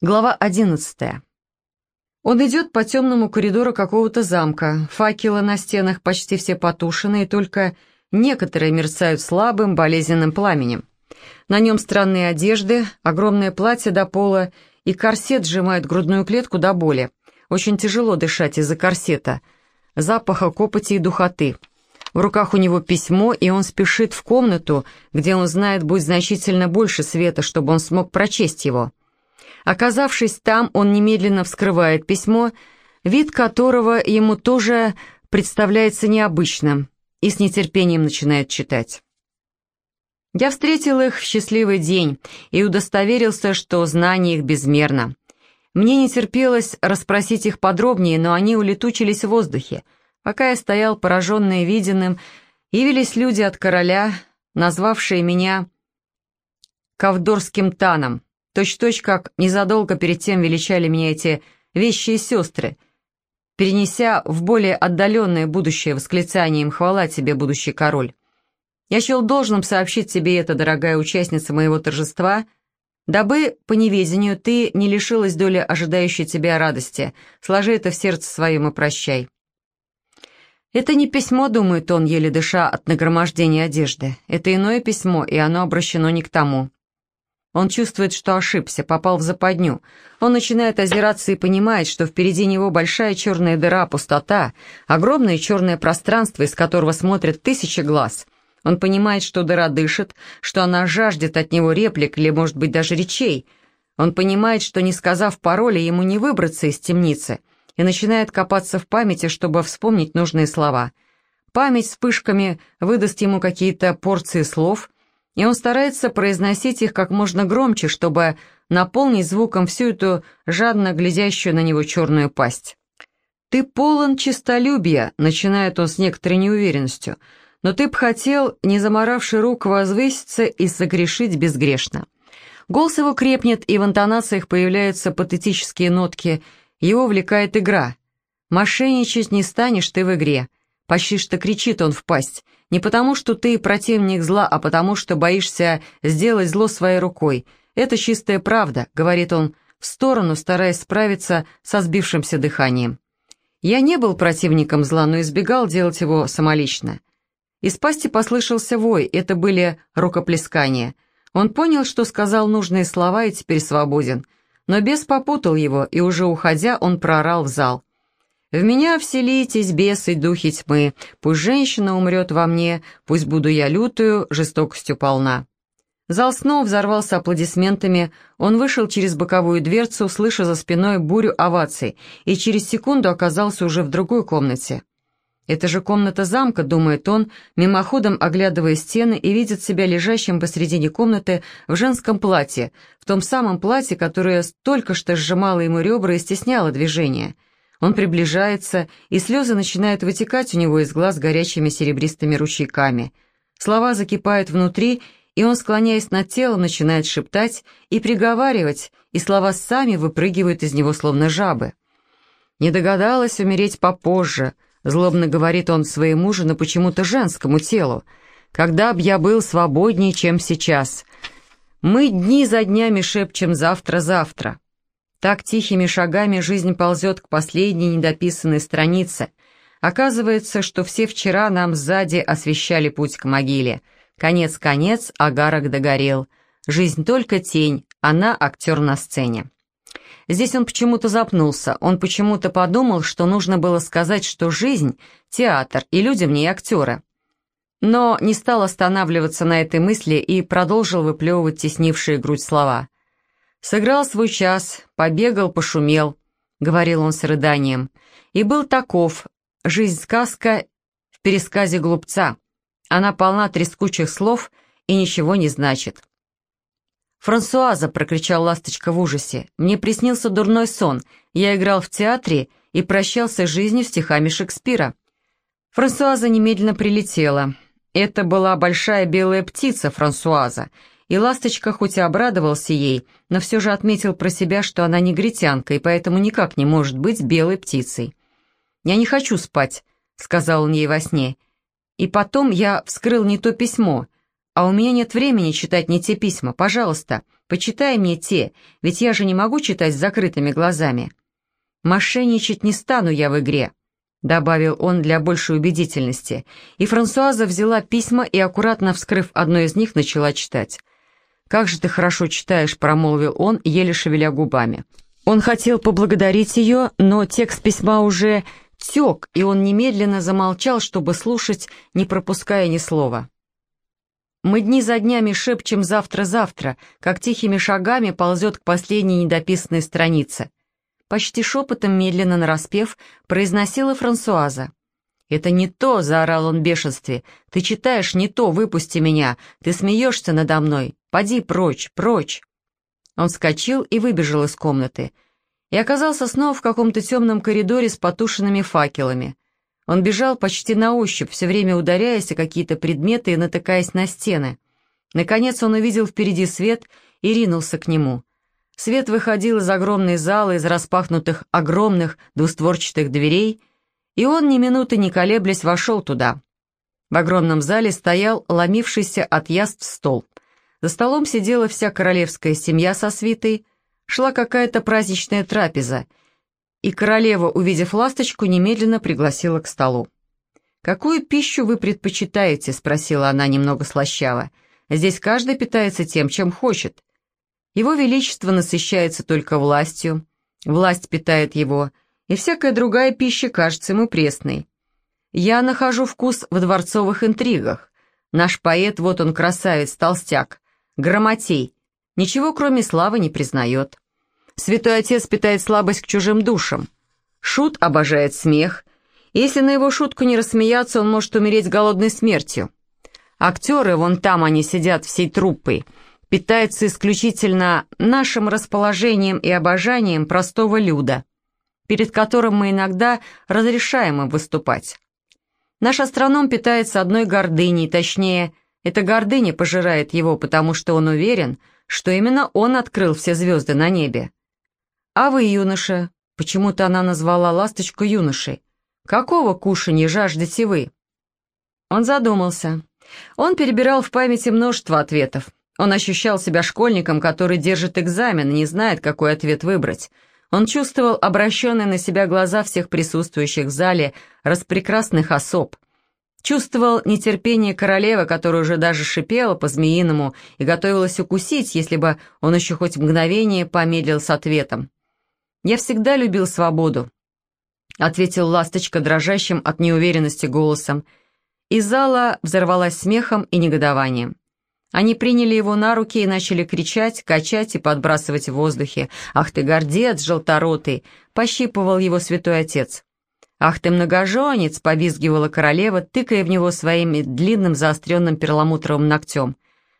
Глава одиннадцатая. Он идет по темному коридору какого-то замка. Факелы на стенах почти все потушены, и только некоторые мерцают слабым, болезненным пламенем. На нем странные одежды, огромное платье до пола и корсет сжимает грудную клетку до боли. Очень тяжело дышать из-за корсета, запаха копоти и духоты. В руках у него письмо, и он спешит в комнату, где он знает будет значительно больше света, чтобы он смог прочесть его. Оказавшись там, он немедленно вскрывает письмо, вид которого ему тоже представляется необычным, и с нетерпением начинает читать. Я встретил их в счастливый день и удостоверился, что знание их безмерно. Мне не терпелось расспросить их подробнее, но они улетучились в воздухе. Пока я стоял пораженный виденным, явились люди от короля, назвавшие меня Кавдорским Таном, Точь-точь, как незадолго перед тем величали меня эти вещи и сестры, перенеся в более отдаленное будущее восклицанием «Хвала тебе, будущий король». Я счел должным сообщить тебе это, дорогая участница моего торжества, дабы, по неведению, ты не лишилась доли ожидающей тебя радости. Сложи это в сердце своем и прощай. Это не письмо, думает он, еле дыша от нагромождения одежды. Это иное письмо, и оно обращено не к тому. Он чувствует, что ошибся, попал в западню. Он начинает озираться и понимает, что впереди него большая черная дыра, пустота, огромное черное пространство, из которого смотрят тысячи глаз. Он понимает, что дыра дышит, что она жаждет от него реплик или, может быть, даже речей. Он понимает, что, не сказав пароля, ему не выбраться из темницы, и начинает копаться в памяти, чтобы вспомнить нужные слова. Память вспышками выдаст ему какие-то порции слов — и он старается произносить их как можно громче, чтобы наполнить звуком всю эту жадно глядящую на него черную пасть. «Ты полон честолюбия», — начинает он с некоторой неуверенностью, «но ты б хотел, не заморавший рук, возвыситься и согрешить безгрешно». Голос его крепнет, и в интонациях появляются патетические нотки, его увлекает игра. «Мошенничать не станешь ты в игре», почти что кричит он в пасть, не потому, что ты противник зла, а потому, что боишься сделать зло своей рукой. Это чистая правда», — говорит он в сторону, стараясь справиться со сбившимся дыханием. Я не был противником зла, но избегал делать его самолично. Из пасти послышался вой, это были рукоплескания. Он понял, что сказал нужные слова и теперь свободен. Но бес попутал его, и уже уходя, он проорал в зал. В меня вселитесь, бесы, духи тьмы, пусть женщина умрет во мне, пусть буду я лютую, жестокостью полна». Зал снова взорвался аплодисментами, он вышел через боковую дверцу, слыша за спиной бурю оваций, и через секунду оказался уже в другой комнате. «Это же комната замка», — думает он, мимоходом оглядывая стены и видит себя лежащим посредине комнаты в женском платье, в том самом платье, которое только что сжимало ему ребра и стесняло движение. Он приближается, и слезы начинают вытекать у него из глаз горячими серебристыми ручейками. Слова закипают внутри, и он, склоняясь над телом, начинает шептать и приговаривать, и слова сами выпрыгивают из него словно жабы. «Не догадалась умереть попозже», — злобно говорит он своему же, но почему-то женскому телу. «Когда б я был свободнее, чем сейчас. Мы дни за днями шепчем «завтра-завтра». Так тихими шагами жизнь ползет к последней недописанной странице. Оказывается, что все вчера нам сзади освещали путь к могиле. Конец-конец, агарок догорел. Жизнь только тень, она актер на сцене. Здесь он почему-то запнулся, он почему-то подумал, что нужно было сказать, что жизнь — театр, и люди в ней актеры. Но не стал останавливаться на этой мысли и продолжил выплевывать теснившие грудь слова. Сыграл свой час, побегал, пошумел, — говорил он с рыданием. И был таков, жизнь-сказка в пересказе глупца. Она полна трескучих слов и ничего не значит. «Франсуаза!» — прокричал Ласточка в ужасе. «Мне приснился дурной сон. Я играл в театре и прощался с жизнью стихами Шекспира». Франсуаза немедленно прилетела. Это была большая белая птица Франсуаза — и Ласточка хоть и обрадовался ей, но все же отметил про себя, что она негритянка и поэтому никак не может быть белой птицей. «Я не хочу спать», — сказал он ей во сне. «И потом я вскрыл не то письмо, а у меня нет времени читать не те письма. Пожалуйста, Почитай мне те, ведь я же не могу читать с закрытыми глазами. Мошенничать не стану я в игре», — добавил он для большей убедительности, и Франсуаза взяла письма и, аккуратно вскрыв одно из них, начала читать. «Как же ты хорошо читаешь», — промолвил он, еле шевеля губами. Он хотел поблагодарить ее, но текст письма уже тек, и он немедленно замолчал, чтобы слушать, не пропуская ни слова. Мы дни за днями шепчем «завтра-завтра», как тихими шагами ползет к последней недописанной странице. Почти шепотом, медленно нараспев, произносила Франсуаза. «Это не то!» — заорал он в бешенстве. «Ты читаешь не то, выпусти меня! Ты смеешься надо мной! Поди прочь, прочь!» Он вскочил и выбежал из комнаты. И оказался снова в каком-то темном коридоре с потушенными факелами. Он бежал почти на ощупь, все время ударяясь о какие-то предметы и натыкаясь на стены. Наконец он увидел впереди свет и ринулся к нему. Свет выходил из огромной залы, из распахнутых огромных двустворчатых дверей, и он, ни минуты не колеблясь, вошел туда. В огромном зале стоял ломившийся от яств стол. За столом сидела вся королевская семья со свитой, шла какая-то праздничная трапеза, и королева, увидев ласточку, немедленно пригласила к столу. «Какую пищу вы предпочитаете?» — спросила она немного слащаво. «Здесь каждый питается тем, чем хочет. Его Величество насыщается только властью, власть питает его, и всякая другая пища кажется ему пресной. Я нахожу вкус в дворцовых интригах. Наш поэт, вот он красавец, толстяк, Грамотей. Ничего, кроме славы, не признает. Святой Отец питает слабость к чужим душам. Шут обожает смех. Если на его шутку не рассмеяться, он может умереть голодной смертью. Актеры, вон там они сидят всей труппой, питаются исключительно нашим расположением и обожанием простого люда, перед которым мы иногда разрешаем им выступать. Наш астроном питается одной гордыней, точнее – эта гордыня пожирает его, потому что он уверен, что именно он открыл все звезды на небе. А вы, юноша, почему-то она назвала ласточку юношей. Какого кушанья жаждете вы? Он задумался. Он перебирал в памяти множество ответов. Он ощущал себя школьником, который держит экзамен и не знает, какой ответ выбрать. Он чувствовал обращенные на себя глаза всех присутствующих в зале распрекрасных особ. Чувствовал нетерпение королевы, которая уже даже шипела по-змеиному и готовилась укусить, если бы он еще хоть мгновение помедлил с ответом. «Я всегда любил свободу», — ответил ласточка дрожащим от неуверенности голосом. И зала взорвалась смехом и негодованием. Они приняли его на руки и начали кричать, качать и подбрасывать в воздухе. «Ах ты, гордец, желторотый!» — пощипывал его святой отец. «Ах ты, многоженец!» — повизгивала королева, тыкая в него своим длинным заостренным перламутровым ногтем.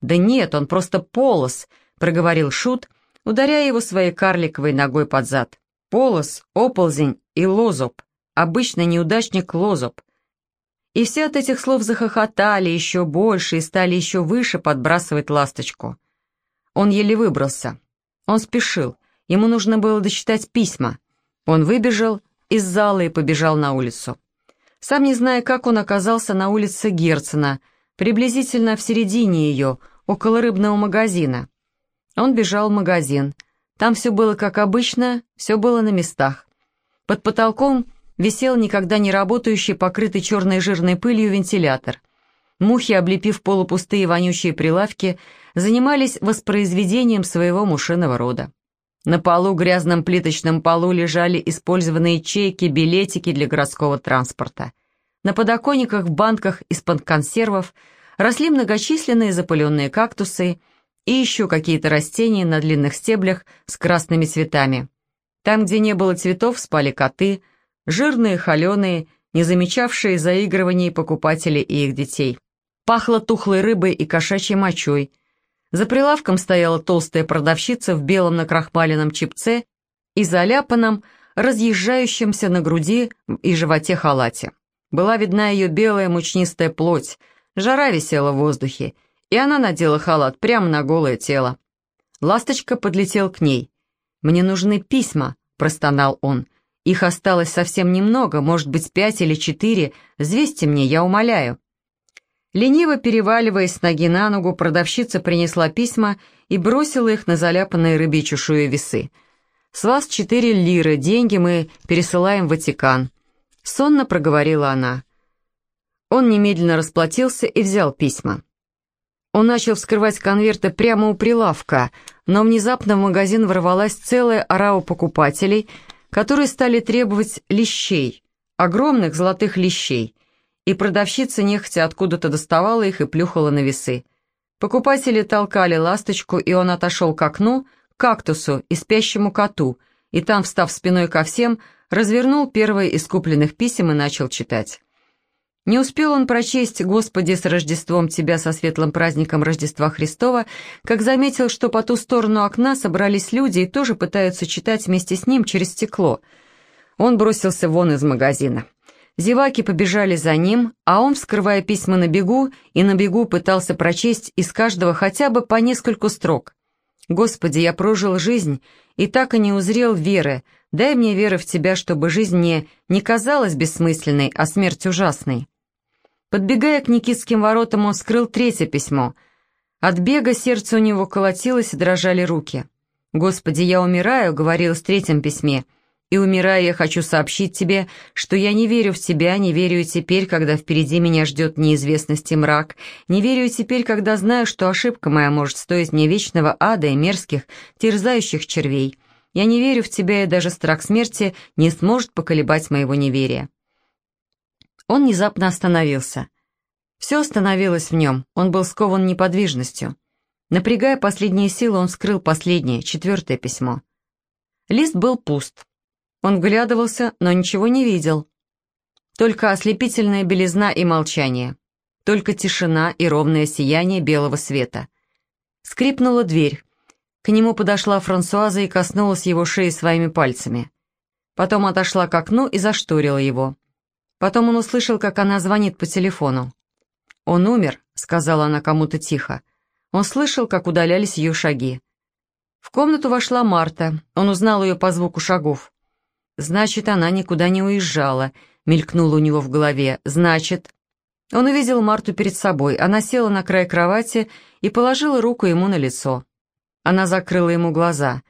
«Да нет, он просто полос!» — проговорил Шут, ударяя его своей карликовой ногой под зад. «Полос, оползень и лозоб. Обычный неудачник лозоб». И все от этих слов захохотали еще больше и стали еще выше подбрасывать ласточку. Он еле выбрался. Он спешил. Ему нужно было дочитать письма. Он выбежал из зала и побежал на улицу. Сам не зная, как он оказался на улице Герцена, приблизительно в середине ее, около рыбного магазина. Он бежал в магазин. Там все было как обычно, все было на местах. Под потолком висел никогда не работающий, покрытый черной жирной пылью вентилятор. Мухи, облепив полупустые вонючие прилавки, занимались воспроизведением своего мушиного рода. На полу, грязном плиточном полу, лежали использованные чеки, билетики для городского транспорта. На подоконниках в банках из-под консервов росли многочисленные запыленные кактусы и еще какие-то растения на длинных стеблях с красными цветами. Там, где не было цветов, спали коты, жирные, холеные, не замечавшие заигрываний покупателей и их детей. Пахло тухлой рыбой и кошачьей мочой – за прилавком стояла толстая продавщица в белом накрахмаленном чипце и заляпанном, разъезжающемся на груди и животе халате. Была видна ее белая мучнистая плоть, жара висела в воздухе, и она надела халат прямо на голое тело. Ласточка подлетел к ней. «Мне нужны письма», — простонал он. «Их осталось совсем немного, может быть, пять или четыре. Взвесьте мне, я умоляю». Лениво переваливаясь с ноги на ногу, продавщица принесла письма и бросила их на заляпанные рыбьей чешуей весы. «С вас четыре лиры, деньги мы пересылаем в Ватикан», — сонно проговорила она. Он немедленно расплатился и взял письма. Он начал вскрывать конверты прямо у прилавка, но внезапно в магазин ворвалась целая орава покупателей, которые стали требовать лещей, огромных золотых лещей, и продавщица нехотя откуда-то доставала их и плюхала на весы. Покупатели толкали ласточку, и он отошел к окну, к кактусу и спящему коту, и там, встав спиной ко всем, развернул первое из купленных писем и начал читать. Не успел он прочесть «Господи, с Рождеством Тебя, со светлым праздником Рождества Христова», как заметил, что по ту сторону окна собрались люди и тоже пытаются читать вместе с ним через стекло. Он бросился вон из магазина. Зеваки побежали за ним, а он, вскрывая письма на бегу, и на бегу пытался прочесть из каждого хотя бы по нескольку строк. «Господи, я прожил жизнь и так и не узрел веры. Дай мне веры в Тебя, чтобы жизнь мне не казалась бессмысленной, а смерть ужасной». Подбегая к Никитским воротам, он скрыл третье письмо. От бега сердце у него колотилось и дрожали руки. «Господи, я умираю», — говорил в третьем письме, — и умирая, я хочу сообщить тебе, что я не верю в тебя, не верю теперь, когда впереди меня ждет неизвестность и мрак, не верю теперь, когда знаю, что ошибка моя может стоить мне вечного ада и мерзких, терзающих червей. Я не верю в тебя, и даже страх смерти не сможет поколебать моего неверия». Он внезапно остановился. Все остановилось в нем, он был скован неподвижностью. Напрягая последние силы, он вскрыл последнее, четвертое письмо. Лист был пуст. Он вглядывался, но ничего не видел. Только ослепительная белизна и молчание. Только тишина и ровное сияние белого света. Скрипнула дверь. К нему подошла Франсуаза и коснулась его шеи своими пальцами. Потом отошла к окну и зашторила его. Потом он услышал, как она звонит по телефону. «Он умер», — сказала она кому-то тихо. Он слышал, как удалялись ее шаги. В комнату вошла Марта. Он узнал ее по звуку шагов. «Значит, она никуда не уезжала», — мелькнуло у него в голове. «Значит...» Он увидел Марту перед собой. Она села на край кровати и положила руку ему на лицо. Она закрыла ему глаза.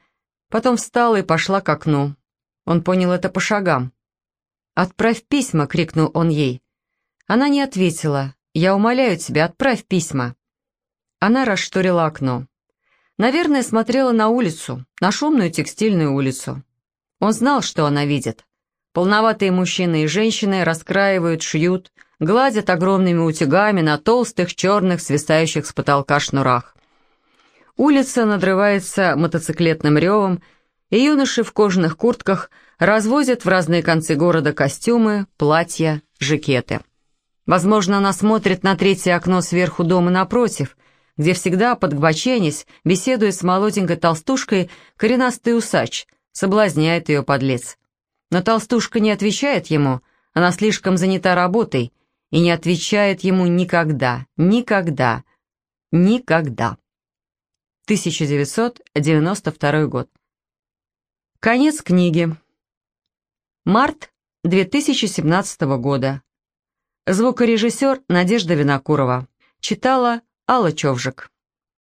Потом встала и пошла к окну. Он понял это по шагам. «Отправь письма!» — крикнул он ей. Она не ответила. «Я умоляю тебя, отправь письма!» Она расшторила окно. Наверное, смотрела на улицу, на шумную текстильную улицу. Он знал, что она видит. Полноватые мужчины и женщины раскраивают, шьют, гладят огромными утюгами на толстых, черных, свисающих с потолка шнурах. Улица надрывается мотоциклетным ревом, и юноши в кожаных куртках развозят в разные концы города костюмы, платья, жакеты. Возможно, она смотрит на третье окно сверху дома напротив, где всегда, подгбоченясь, беседуя с молоденькой толстушкой, коренастый усач – Соблазняет ее подлец. Но толстушка не отвечает ему, она слишком занята работой и не отвечает ему никогда, никогда, никогда. 1992 год. Конец книги. Март 2017 года. Звукорежиссер Надежда Винокурова. Читала Алла Човжик.